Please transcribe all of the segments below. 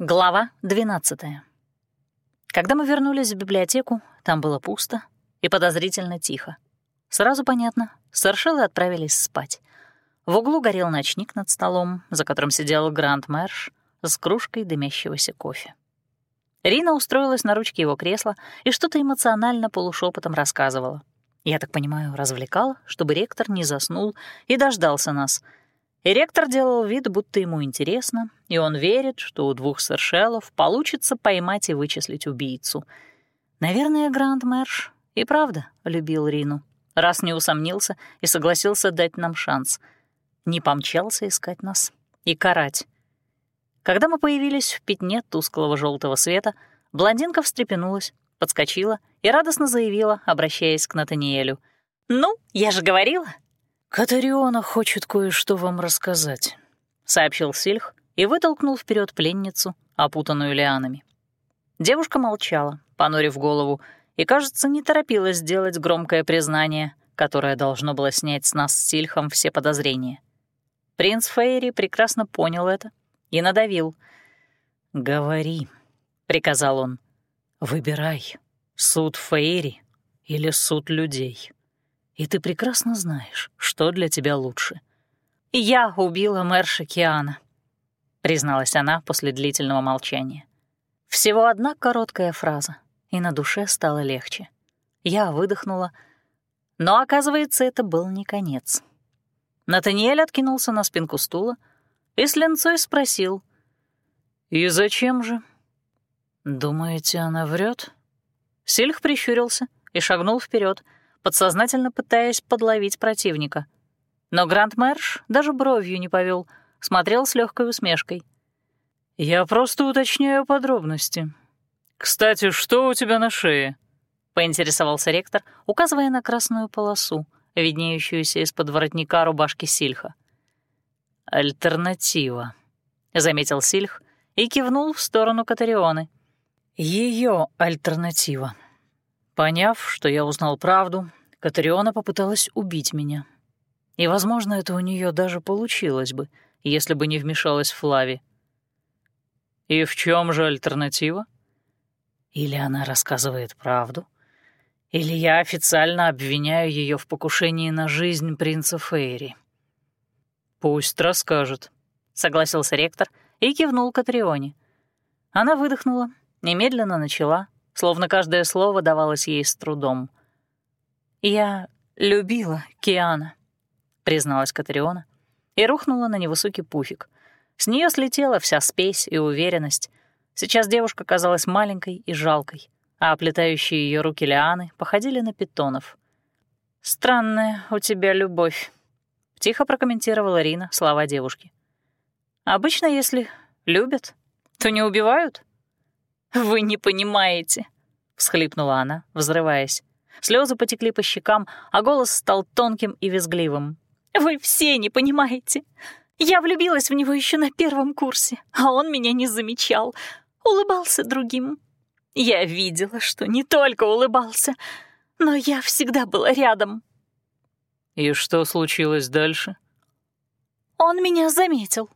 Глава 12. Когда мы вернулись в библиотеку, там было пусто и подозрительно тихо. Сразу понятно, старшилы отправились спать. В углу горел ночник над столом, за которым сидел Гранд Мэрш с кружкой дымящегося кофе. Рина устроилась на ручке его кресла и что-то эмоционально полушепотом рассказывала. Я так понимаю, развлекала, чтобы ректор не заснул и дождался нас — и ректор делал вид, будто ему интересно, и он верит, что у двух сэршелов получится поймать и вычислить убийцу. Наверное, Гранд Мэрш и правда любил Рину, раз не усомнился и согласился дать нам шанс. Не помчался искать нас и карать. Когда мы появились в пятне тусклого желтого света, блондинка встрепенулась, подскочила и радостно заявила, обращаясь к Натаниэлю. «Ну, я же говорила, «Катариона хочет кое-что вам рассказать», — сообщил Сильх и вытолкнул вперед пленницу, опутанную лианами. Девушка молчала, понурив голову, и, кажется, не торопилась сделать громкое признание, которое должно было снять с нас с Сильхом все подозрения. Принц Фейри прекрасно понял это и надавил. «Говори», — приказал он, — «выбирай, суд Фейри или суд людей» и ты прекрасно знаешь, что для тебя лучше. «Я убила мэрша Киана», — призналась она после длительного молчания. Всего одна короткая фраза, и на душе стало легче. Я выдохнула, но, оказывается, это был не конец. Натаниэль откинулся на спинку стула и с ленцой спросил. «И зачем же?» «Думаете, она врет? Сильх прищурился и шагнул вперед, подсознательно пытаясь подловить противника. Но Гранд Мэрш даже бровью не повел, смотрел с легкой усмешкой. «Я просто уточняю подробности. Кстати, что у тебя на шее?» — поинтересовался ректор, указывая на красную полосу, виднеющуюся из-под воротника рубашки Сильха. «Альтернатива», — заметил Сильх и кивнул в сторону Катарионы. Ее альтернатива. Поняв, что я узнал правду, Катариона попыталась убить меня. И, возможно, это у нее даже получилось бы, если бы не вмешалась Флави. И в чем же альтернатива? Или она рассказывает правду, или я официально обвиняю ее в покушении на жизнь принца Фейри. Пусть расскажет, согласился ректор и кивнул Катрионе. Она выдохнула, немедленно начала, словно каждое слово давалось ей с трудом. «Я любила Киана», — призналась Катариона, и рухнула на невысокий пуфик. С нее слетела вся спесь и уверенность. Сейчас девушка казалась маленькой и жалкой, а оплетающие ее руки лианы походили на питонов. «Странная у тебя любовь», — тихо прокомментировала Рина слова девушки. «Обычно, если любят, то не убивают?» «Вы не понимаете», — всхлипнула она, взрываясь. Слезы потекли по щекам, а голос стал тонким и визгливым. «Вы все не понимаете. Я влюбилась в него еще на первом курсе, а он меня не замечал, улыбался другим. Я видела, что не только улыбался, но я всегда была рядом». «И что случилось дальше?» «Он меня заметил».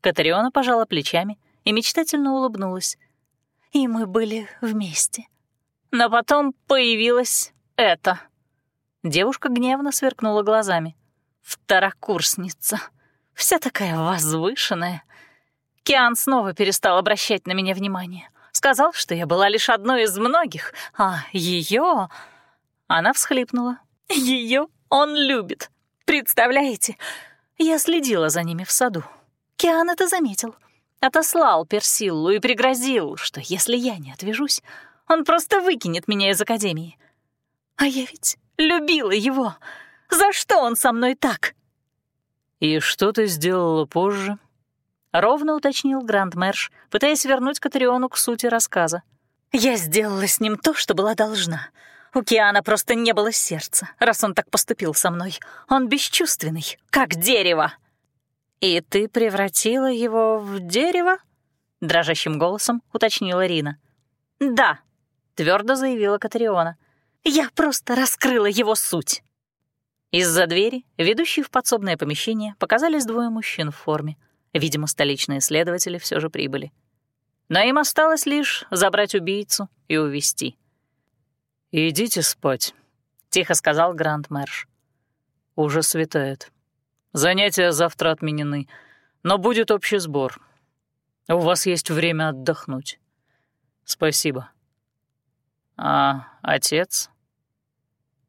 Катариона пожала плечами и мечтательно улыбнулась и мы были вместе. Но потом появилась это. Девушка гневно сверкнула глазами. Второкурсница. Вся такая возвышенная. Киан снова перестал обращать на меня внимание. Сказал, что я была лишь одной из многих, а ее... Она всхлипнула. Ее он любит. Представляете? Я следила за ними в саду. Киан это заметил отослал Персиллу и пригрозил, что если я не отвяжусь, он просто выкинет меня из академии. А я ведь любила его. За что он со мной так? «И что ты сделала позже?» — ровно уточнил Гранд-Мэрш, пытаясь вернуть Катариону к сути рассказа. «Я сделала с ним то, что была должна. У Киана просто не было сердца, раз он так поступил со мной. Он бесчувственный, как дерево». «И ты превратила его в дерево?» — дрожащим голосом уточнила Рина. «Да», — твердо заявила Катариона. «Я просто раскрыла его суть». Из-за двери, ведущей в подсобное помещение, показались двое мужчин в форме. Видимо, столичные следователи все же прибыли. Но им осталось лишь забрать убийцу и увести. «Идите спать», — тихо сказал Гранд Мэрш. «Уже светает. Занятия завтра отменены, но будет общий сбор. У вас есть время отдохнуть. Спасибо». «А отец?»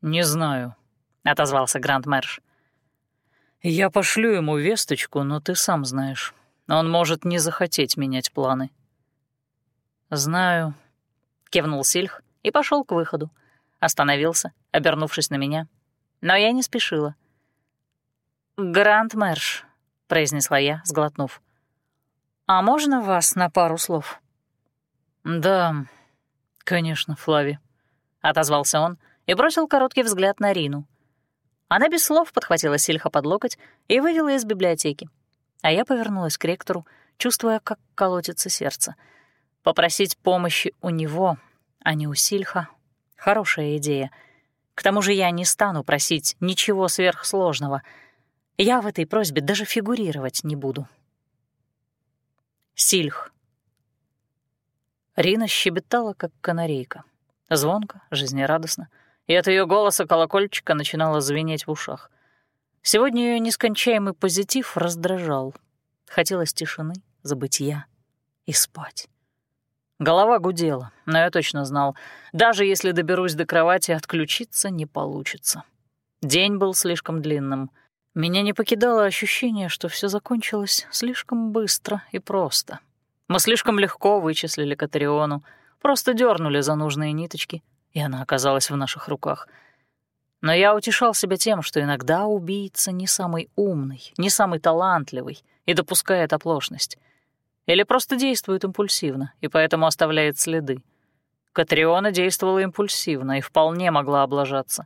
«Не знаю», — отозвался Гранд Мэрш. «Я пошлю ему весточку, но ты сам знаешь. Он может не захотеть менять планы». «Знаю», — кивнул Сильх и пошел к выходу. Остановился, обернувшись на меня. Но я не спешила. «Гранд Мэрш», — произнесла я, сглотнув. «А можно вас на пару слов?» «Да, конечно, Флави», — отозвался он и бросил короткий взгляд на Рину. Она без слов подхватила Сильха под локоть и вывела из библиотеки. А я повернулась к ректору, чувствуя, как колотится сердце. Попросить помощи у него, а не у Сильха — хорошая идея. К тому же я не стану просить ничего сверхсложного. Я в этой просьбе даже фигурировать не буду. Сильх. Рина щебетала, как канарейка. Звонко, жизнерадостно — и от ее голоса колокольчика начинало звенеть в ушах. Сегодня ее нескончаемый позитив раздражал. Хотелось тишины, забытия и спать. Голова гудела, но я точно знал, даже если доберусь до кровати, отключиться не получится. День был слишком длинным. Меня не покидало ощущение, что все закончилось слишком быстро и просто. Мы слишком легко вычислили Катариону, просто дернули за нужные ниточки — и она оказалась в наших руках. Но я утешал себя тем, что иногда убийца не самый умный, не самый талантливый и допускает оплошность. Или просто действует импульсивно и поэтому оставляет следы. Катриона действовала импульсивно и вполне могла облажаться.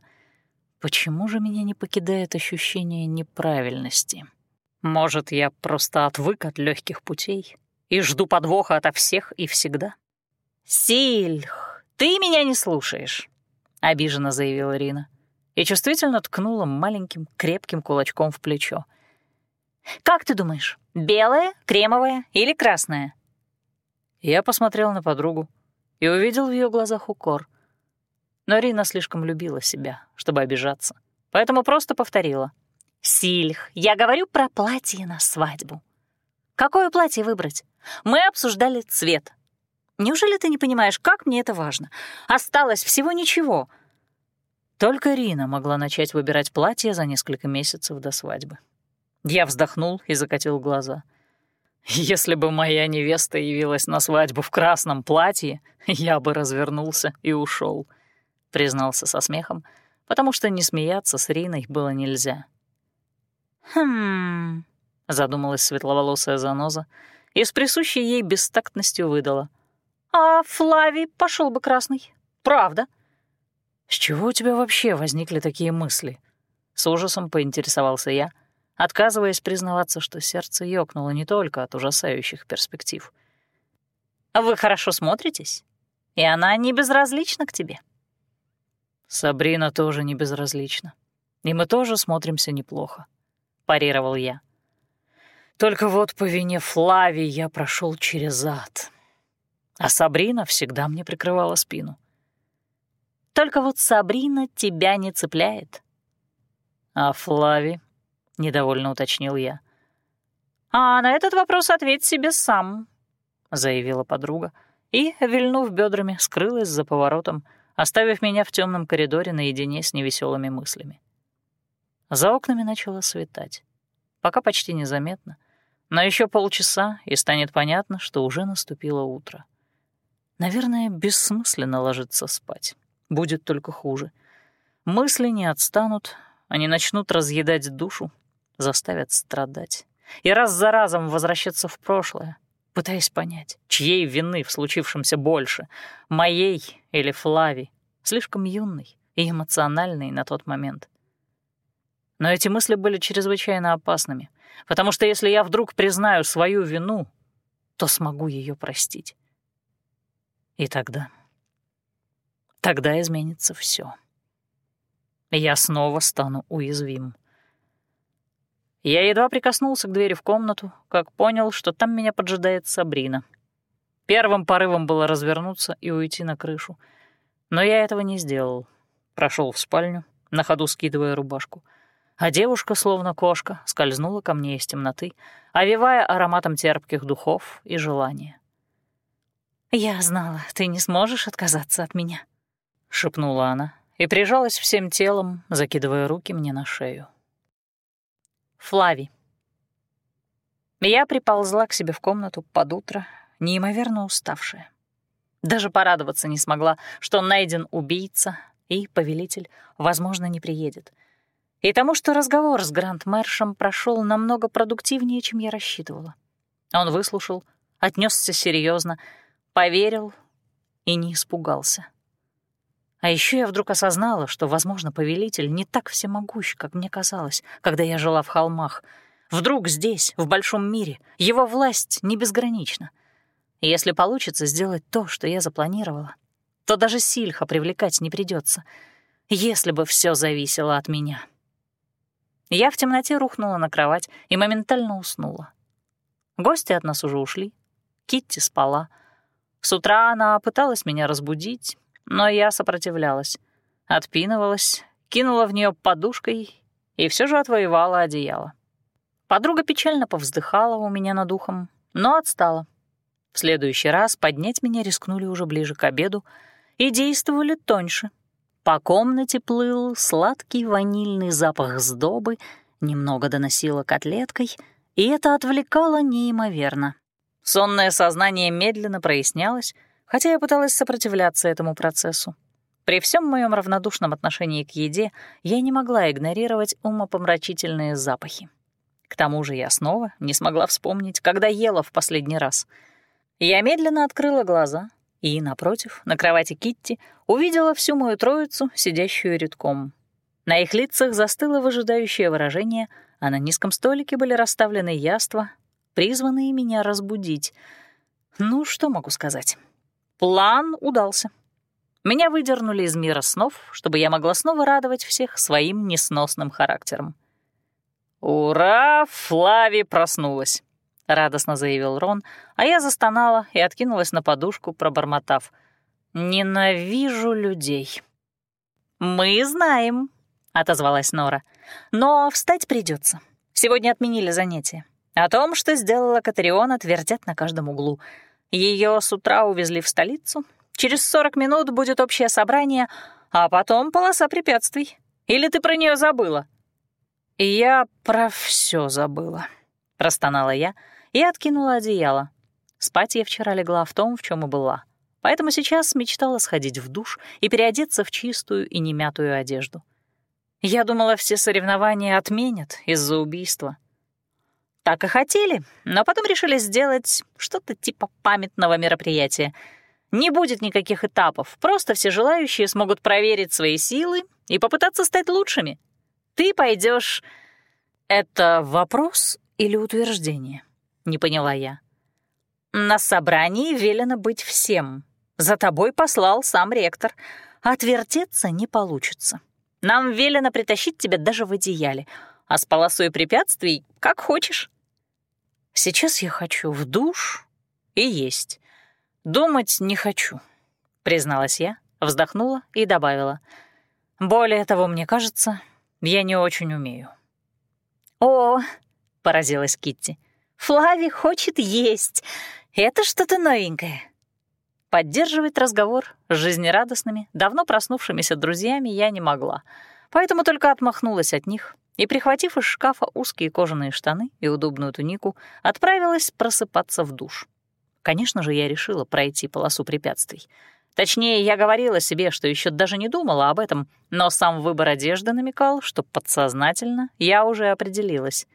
Почему же меня не покидает ощущение неправильности? Может, я просто отвык от легких путей и жду подвоха ото всех и всегда? «Сильх!» «Ты меня не слушаешь», — обиженно заявила Рина и чувствительно ткнула маленьким крепким кулачком в плечо. «Как ты думаешь, белое, кремовое или красное?» Я посмотрел на подругу и увидел в ее глазах укор. Но Рина слишком любила себя, чтобы обижаться, поэтому просто повторила. «Сильх, я говорю про платье на свадьбу. Какое платье выбрать? Мы обсуждали цвет, Неужели ты не понимаешь, как мне это важно? Осталось всего ничего». Только Рина могла начать выбирать платье за несколько месяцев до свадьбы. Я вздохнул и закатил глаза. Если бы моя невеста явилась на свадьбу в красном платье, я бы развернулся и ушел, признался со смехом, потому что не смеяться с Риной было нельзя. «Хм...» — задумалась светловолосая заноза и с присущей ей бестактностью выдала — а Флавий пошел бы красный. Правда. С чего у тебя вообще возникли такие мысли? С ужасом поинтересовался я, отказываясь признаваться, что сердце ёкнуло не только от ужасающих перспектив. А вы хорошо смотритесь, и она не безразлична к тебе. Сабрина тоже не безразлична, и мы тоже смотримся неплохо, парировал я. Только вот по вине Флави я прошел через ад а Сабрина всегда мне прикрывала спину. Только вот Сабрина тебя не цепляет. А Флави? — недовольно уточнил я. «А на этот вопрос ответь себе сам», — заявила подруга, и, вильнув бедрами, скрылась за поворотом, оставив меня в темном коридоре наедине с невеселыми мыслями. За окнами начало светать. Пока почти незаметно, но еще полчаса, и станет понятно, что уже наступило утро. Наверное, бессмысленно ложиться спать. Будет только хуже. Мысли не отстанут, они начнут разъедать душу, заставят страдать. И раз за разом возвращаться в прошлое, пытаясь понять, чьей вины в случившемся больше, моей или Флави, слишком юной и эмоциональной на тот момент. Но эти мысли были чрезвычайно опасными, потому что если я вдруг признаю свою вину, то смогу ее простить. И тогда... Тогда изменится все. Я снова стану уязвим. Я едва прикоснулся к двери в комнату, как понял, что там меня поджидает Сабрина. Первым порывом было развернуться и уйти на крышу. Но я этого не сделал. Прошел в спальню, на ходу скидывая рубашку. А девушка, словно кошка, скользнула ко мне из темноты, овивая ароматом терпких духов и желания. «Я знала, ты не сможешь отказаться от меня», — шепнула она и прижалась всем телом, закидывая руки мне на шею. Флави. Я приползла к себе в комнату под утро, неимоверно уставшая. Даже порадоваться не смогла, что найден убийца, и повелитель, возможно, не приедет. И тому, что разговор с Гранд-Мэршем прошел намного продуктивнее, чем я рассчитывала. Он выслушал, отнесся серьезно, поверил и не испугался. А еще я вдруг осознала, что, возможно, повелитель не так всемогущ, как мне казалось, когда я жила в холмах. Вдруг здесь, в большом мире, его власть не безгранична. И если получится сделать то, что я запланировала, то даже Сильха привлекать не придется, если бы все зависело от меня. Я в темноте рухнула на кровать и моментально уснула. Гости от нас уже ушли. Китти спала. С утра она пыталась меня разбудить, но я сопротивлялась, отпинывалась, кинула в нее подушкой и все же отвоевала одеяло. Подруга печально повздыхала у меня над ухом, но отстала. В следующий раз поднять меня рискнули уже ближе к обеду и действовали тоньше. По комнате плыл сладкий ванильный запах сдобы, немного доносило котлеткой, и это отвлекало неимоверно. Сонное сознание медленно прояснялось, хотя я пыталась сопротивляться этому процессу. При всем моем равнодушном отношении к еде я не могла игнорировать умопомрачительные запахи. К тому же я снова не смогла вспомнить, когда ела в последний раз. Я медленно открыла глаза и, напротив, на кровати Китти, увидела всю мою троицу, сидящую редком. На их лицах застыло выжидающее выражение, а на низком столике были расставлены яства, призванные меня разбудить. Ну, что могу сказать? План удался. Меня выдернули из мира снов, чтобы я могла снова радовать всех своим несносным характером. «Ура! Флави проснулась!» — радостно заявил Рон, а я застонала и откинулась на подушку, пробормотав. «Ненавижу людей». «Мы знаем», — отозвалась Нора. «Но встать придется. Сегодня отменили занятия. О том, что сделала Катариона, твердят на каждом углу. Ее с утра увезли в столицу. Через 40 минут будет общее собрание, а потом полоса препятствий. Или ты про нее забыла?» «Я про все забыла», — простонала я и откинула одеяло. Спать я вчера легла в том, в чем и была. Поэтому сейчас мечтала сходить в душ и переодеться в чистую и немятую одежду. Я думала, все соревнования отменят из-за убийства. Так и хотели, но потом решили сделать что-то типа памятного мероприятия. Не будет никаких этапов, просто все желающие смогут проверить свои силы и попытаться стать лучшими. Ты пойдешь. Это вопрос или утверждение? Не поняла я. На собрании велено быть всем. За тобой послал сам ректор. Отвертеться не получится. Нам велено притащить тебя даже в одеяле, а с полосой препятствий — как хочешь. Сейчас я хочу в душ и есть. Думать не хочу, призналась я, вздохнула и добавила. Более того, мне кажется, я не очень умею. О, поразилась Китти. Флави хочет есть. Это что-то новенькое. Поддерживать разговор с жизнерадостными, давно проснувшимися друзьями я не могла, поэтому только отмахнулась от них и, прихватив из шкафа узкие кожаные штаны и удобную тунику, отправилась просыпаться в душ. Конечно же, я решила пройти полосу препятствий. Точнее, я говорила себе, что еще даже не думала об этом, но сам выбор одежды намекал, что подсознательно я уже определилась.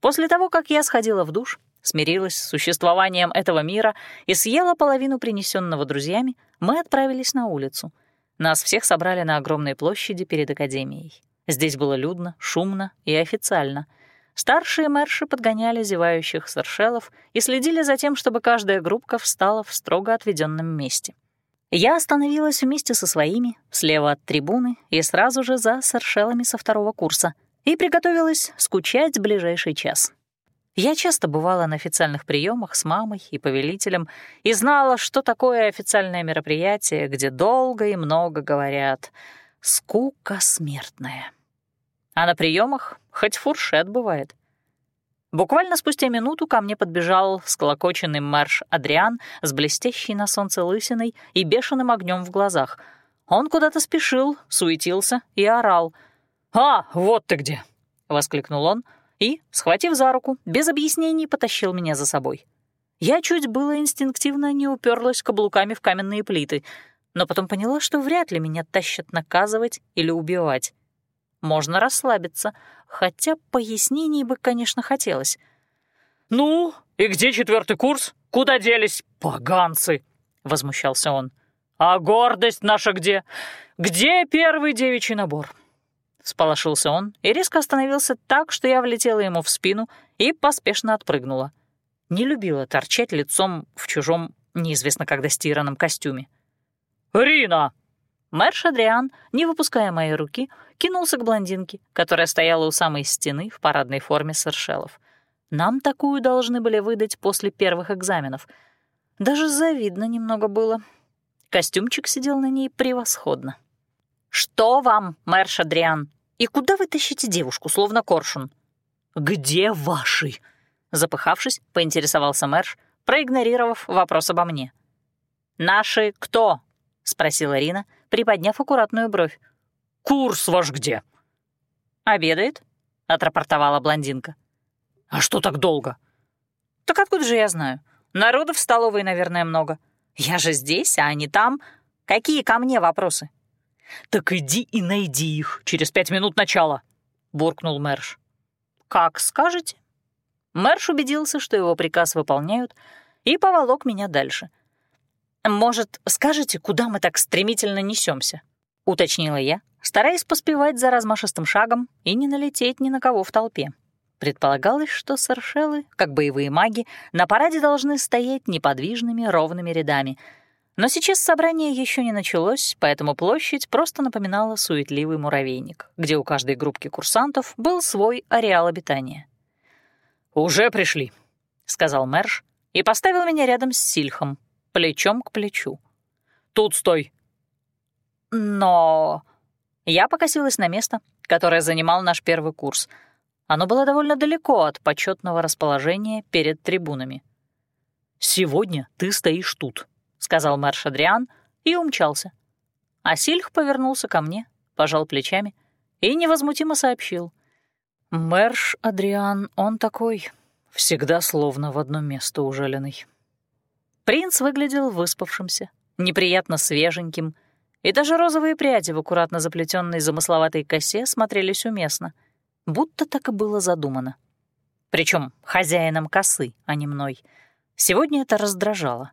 После того, как я сходила в душ, смирилась с существованием этого мира и съела половину принесенного друзьями, мы отправились на улицу. Нас всех собрали на огромной площади перед академией. Здесь было людно, шумно и официально. Старшие мэрши подгоняли зевающих саршелов и следили за тем, чтобы каждая группка встала в строго отведенном месте. Я остановилась вместе со своими, слева от трибуны и сразу же за саршелами со второго курса, и приготовилась скучать ближайший час. Я часто бывала на официальных приемах с мамой и повелителем и знала, что такое официальное мероприятие, где долго и много говорят. Скука смертная. А на приемах хоть фуршет бывает. Буквально спустя минуту ко мне подбежал склокоченный марш Адриан с блестящей на солнце лысиной и бешеным огнем в глазах. Он куда-то спешил, суетился и орал. «А, вот ты где!» — воскликнул он — и, схватив за руку, без объяснений потащил меня за собой. Я чуть было инстинктивно не уперлась каблуками в каменные плиты, но потом поняла, что вряд ли меня тащат наказывать или убивать. Можно расслабиться, хотя пояснений бы, конечно, хотелось. «Ну, и где четвертый курс? Куда делись поганцы?» — возмущался он. «А гордость наша где? Где первый девичий набор? Сполошился он и резко остановился так, что я влетела ему в спину и поспешно отпрыгнула. Не любила торчать лицом в чужом, неизвестно когда стиранном костюме. «Рина!» Мэр Шадриан, не выпуская моей руки, кинулся к блондинке, которая стояла у самой стены в парадной форме сэршелов. Нам такую должны были выдать после первых экзаменов. Даже завидно немного было. Костюмчик сидел на ней превосходно. «Что вам, мэр Шадриан? И куда вы тащите девушку, словно коршун?» «Где ваши?» Запыхавшись, поинтересовался мэрш, проигнорировав вопрос обо мне. «Наши кто?» — спросила Рина, приподняв аккуратную бровь. «Курс ваш где?» «Обедает», — отрапортовала блондинка. «А что так долго?» «Так откуда же я знаю? Народу в столовой, наверное, много. Я же здесь, а они там. Какие ко мне вопросы?» «Так иди и найди их через пять минут начала», — буркнул Мэрш. «Как скажете». Мэрш убедился, что его приказ выполняют, и поволок меня дальше. «Может, скажете, куда мы так стремительно несемся? уточнила я, стараясь поспевать за размашистым шагом и не налететь ни на кого в толпе. Предполагалось, что саршелы, как боевые маги, на параде должны стоять неподвижными ровными рядами — но сейчас собрание еще не началось, поэтому площадь просто напоминала суетливый муравейник, где у каждой группки курсантов был свой ареал обитания. «Уже пришли», — сказал Мэрш и поставил меня рядом с Сильхом, плечом к плечу. «Тут стой». «Но...» Я покосилась на место, которое занимал наш первый курс. Оно было довольно далеко от почетного расположения перед трибунами. «Сегодня ты стоишь тут», сказал Марш Адриан и умчался. А Сильх повернулся ко мне, пожал плечами и невозмутимо сообщил. «Мэрш Адриан, он такой, всегда словно в одно место ужаленный». Принц выглядел выспавшимся, неприятно свеженьким, и даже розовые пряди в аккуратно заплетенной замысловатой косе смотрелись уместно, будто так и было задумано. Причем хозяином косы, а не мной. Сегодня это раздражало.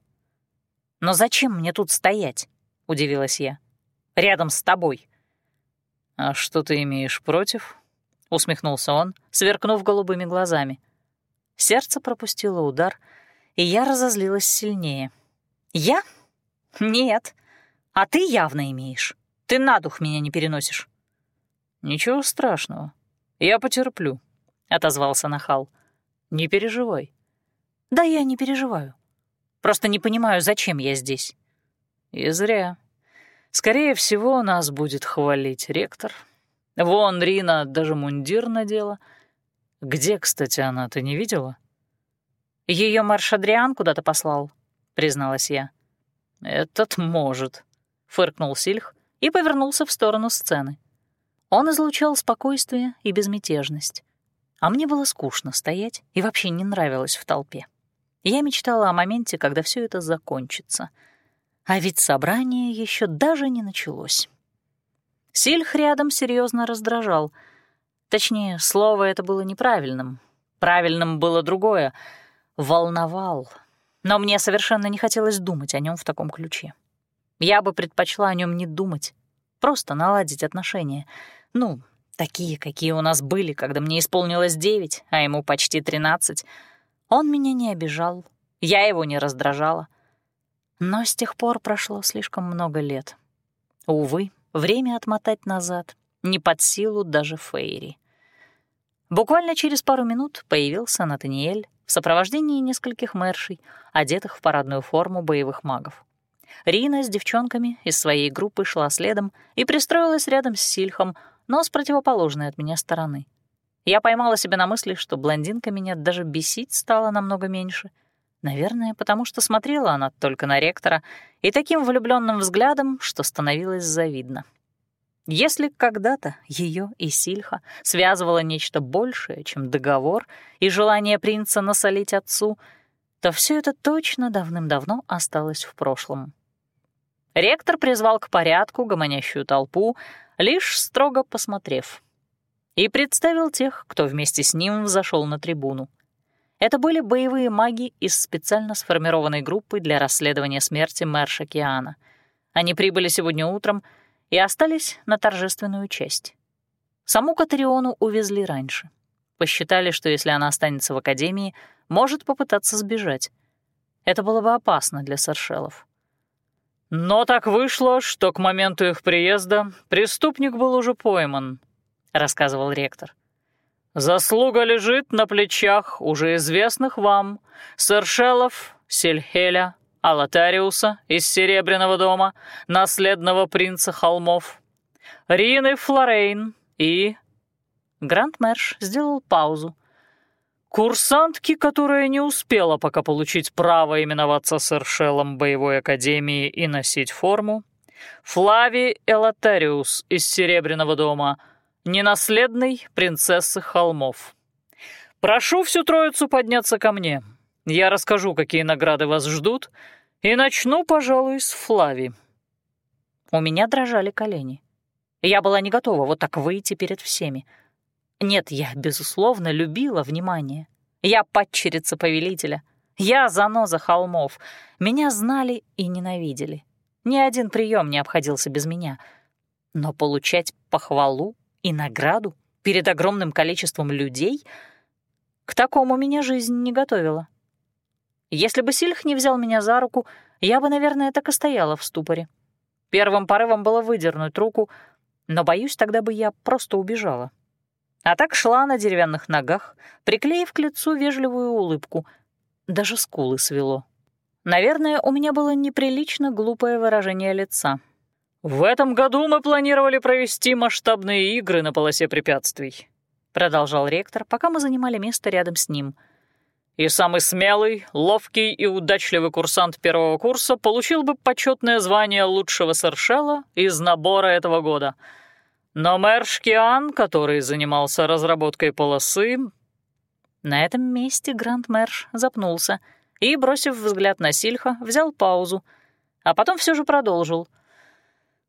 «Но зачем мне тут стоять?» — удивилась я. «Рядом с тобой». «А что ты имеешь против?» — усмехнулся он, сверкнув голубыми глазами. Сердце пропустило удар, и я разозлилась сильнее. «Я? Нет. А ты явно имеешь. Ты на дух меня не переносишь». «Ничего страшного. Я потерплю», — отозвался Нахал. «Не переживай». «Да я не переживаю. Просто не понимаю, зачем я здесь». «И зря. Скорее всего, нас будет хвалить ректор. Вон Рина даже мундир надела. Где, кстати, она, ты не видела?» Ее маршадриан куда-то послал», — призналась я. «Этот может», — фыркнул Сильх и повернулся в сторону сцены. Он излучал спокойствие и безмятежность. А мне было скучно стоять и вообще не нравилось в толпе. Я мечтала о моменте, когда все это закончится. А ведь собрание еще даже не началось. Сильх рядом серьезно раздражал. Точнее, слово это было неправильным. Правильным было другое — волновал. Но мне совершенно не хотелось думать о нем в таком ключе. Я бы предпочла о нем не думать, просто наладить отношения. Ну, такие, какие у нас были, когда мне исполнилось девять, а ему почти тринадцать — он меня не обижал, я его не раздражала. Но с тех пор прошло слишком много лет. Увы, время отмотать назад не под силу даже Фейри. Буквально через пару минут появился Натаниэль в сопровождении нескольких мэршей, одетых в парадную форму боевых магов. Рина с девчонками из своей группы шла следом и пристроилась рядом с Сильхом, но с противоположной от меня стороны. Я поймала себя на мысли, что блондинка меня даже бесить стала намного меньше. Наверное, потому что смотрела она только на ректора и таким влюбленным взглядом, что становилось завидно. Если когда-то ее и Сильха связывало нечто большее, чем договор и желание принца насолить отцу, то все это точно давным-давно осталось в прошлом. Ректор призвал к порядку гомонящую толпу, лишь строго посмотрев, и представил тех, кто вместе с ним взошел на трибуну. Это были боевые маги из специально сформированной группы для расследования смерти Мэрша Киана. Они прибыли сегодня утром — и остались на торжественную часть. Саму Катариону увезли раньше. Посчитали, что если она останется в Академии, может попытаться сбежать. Это было бы опасно для Саршелов. «Но так вышло, что к моменту их приезда преступник был уже пойман», — рассказывал ректор. «Заслуга лежит на плечах уже известных вам Саршелов, Сельхеля, Алатариуса из Серебряного дома, наследного принца холмов, Рины Флорейн и... Гранд-Мэрш сделал паузу. Курсантки, которая не успела пока получить право именоваться сэршелом боевой академии и носить форму, Флави Элатариус из Серебряного дома, ненаследной принцессы холмов. Прошу всю троицу подняться ко мне. Я расскажу, какие награды вас ждут, и начну, пожалуй, с Флави». У меня дрожали колени. Я была не готова вот так выйти перед всеми. Нет, я, безусловно, любила внимание. Я падчерица повелителя. Я заноза холмов. Меня знали и ненавидели. Ни один прием не обходился без меня. Но получать похвалу и награду перед огромным количеством людей — к такому меня жизнь не готовила. Если бы Сильх не взял меня за руку, я бы, наверное, так и стояла в ступоре. Первым порывом было выдернуть руку, но, боюсь, тогда бы я просто убежала. А так шла на деревянных ногах, приклеив к лицу вежливую улыбку. Даже скулы свело. Наверное, у меня было неприлично глупое выражение лица. «В этом году мы планировали провести масштабные игры на полосе препятствий», — продолжал ректор, пока мы занимали место рядом с ним — и самый смелый, ловкий и удачливый курсант первого курса получил бы почетное звание лучшего саршела из набора этого года. Но мэр Шкиан, который занимался разработкой полосы... На этом месте Гранд Мэрш запнулся и, бросив взгляд на Сильха, взял паузу, а потом все же продолжил.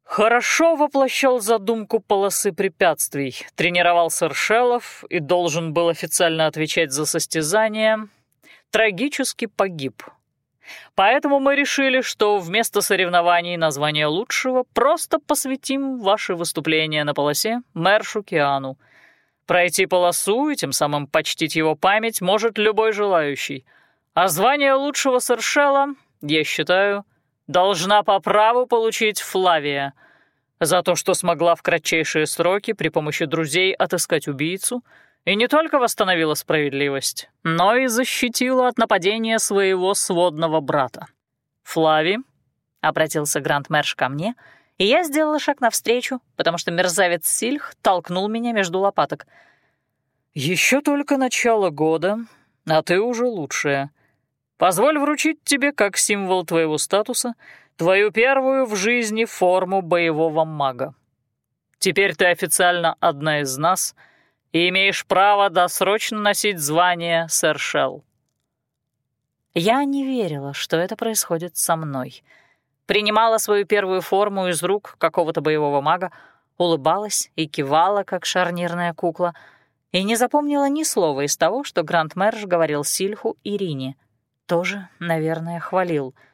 Хорошо воплощал задумку полосы препятствий, тренировал саршелов и должен был официально отвечать за состязания, трагически погиб. Поэтому мы решили, что вместо соревнований названия лучшего просто посвятим ваши выступления на полосе Мэршу Киану. Пройти полосу и тем самым почтить его память может любой желающий. А звание лучшего сэршела, я считаю, должна по праву получить Флавия за то, что смогла в кратчайшие сроки при помощи друзей отыскать убийцу — и не только восстановила справедливость, но и защитила от нападения своего сводного брата. «Флави», — обратился Гранд-Мэрш ко мне, и я сделала шаг навстречу, потому что мерзавец Сильх толкнул меня между лопаток. «Еще только начало года, а ты уже лучшая. Позволь вручить тебе, как символ твоего статуса, твою первую в жизни форму боевого мага. Теперь ты официально одна из нас — и имеешь право досрочно носить звание сэр Шелл». Я не верила, что это происходит со мной. Принимала свою первую форму из рук какого-то боевого мага, улыбалась и кивала, как шарнирная кукла, и не запомнила ни слова из того, что Гранд Мэрш говорил Сильху и Рине. Тоже, наверное, хвалил —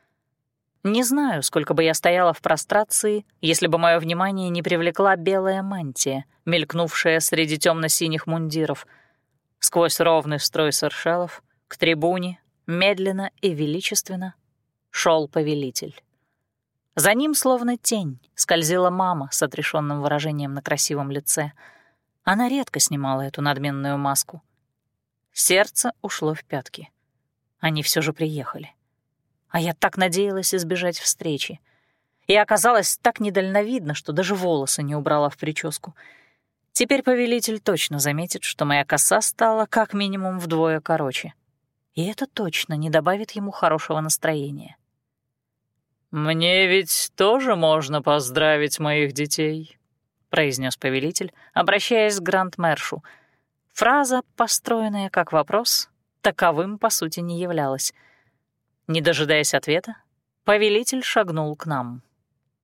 не знаю, сколько бы я стояла в прострации, если бы мое внимание не привлекла белая мантия, мелькнувшая среди темно-синих мундиров. Сквозь ровный строй саршелов к трибуне, медленно и величественно, шел повелитель. За ним, словно тень, скользила мама с отрешенным выражением на красивом лице. Она редко снимала эту надменную маску. Сердце ушло в пятки. Они все же приехали. А я так надеялась избежать встречи. И оказалось так недальновидно, что даже волосы не убрала в прическу. Теперь повелитель точно заметит, что моя коса стала как минимум вдвое короче. И это точно не добавит ему хорошего настроения. «Мне ведь тоже можно поздравить моих детей», — произнес повелитель, обращаясь к Гранд-Мэршу. Фраза, построенная как вопрос, таковым, по сути, не являлась. Не дожидаясь ответа, повелитель шагнул к нам.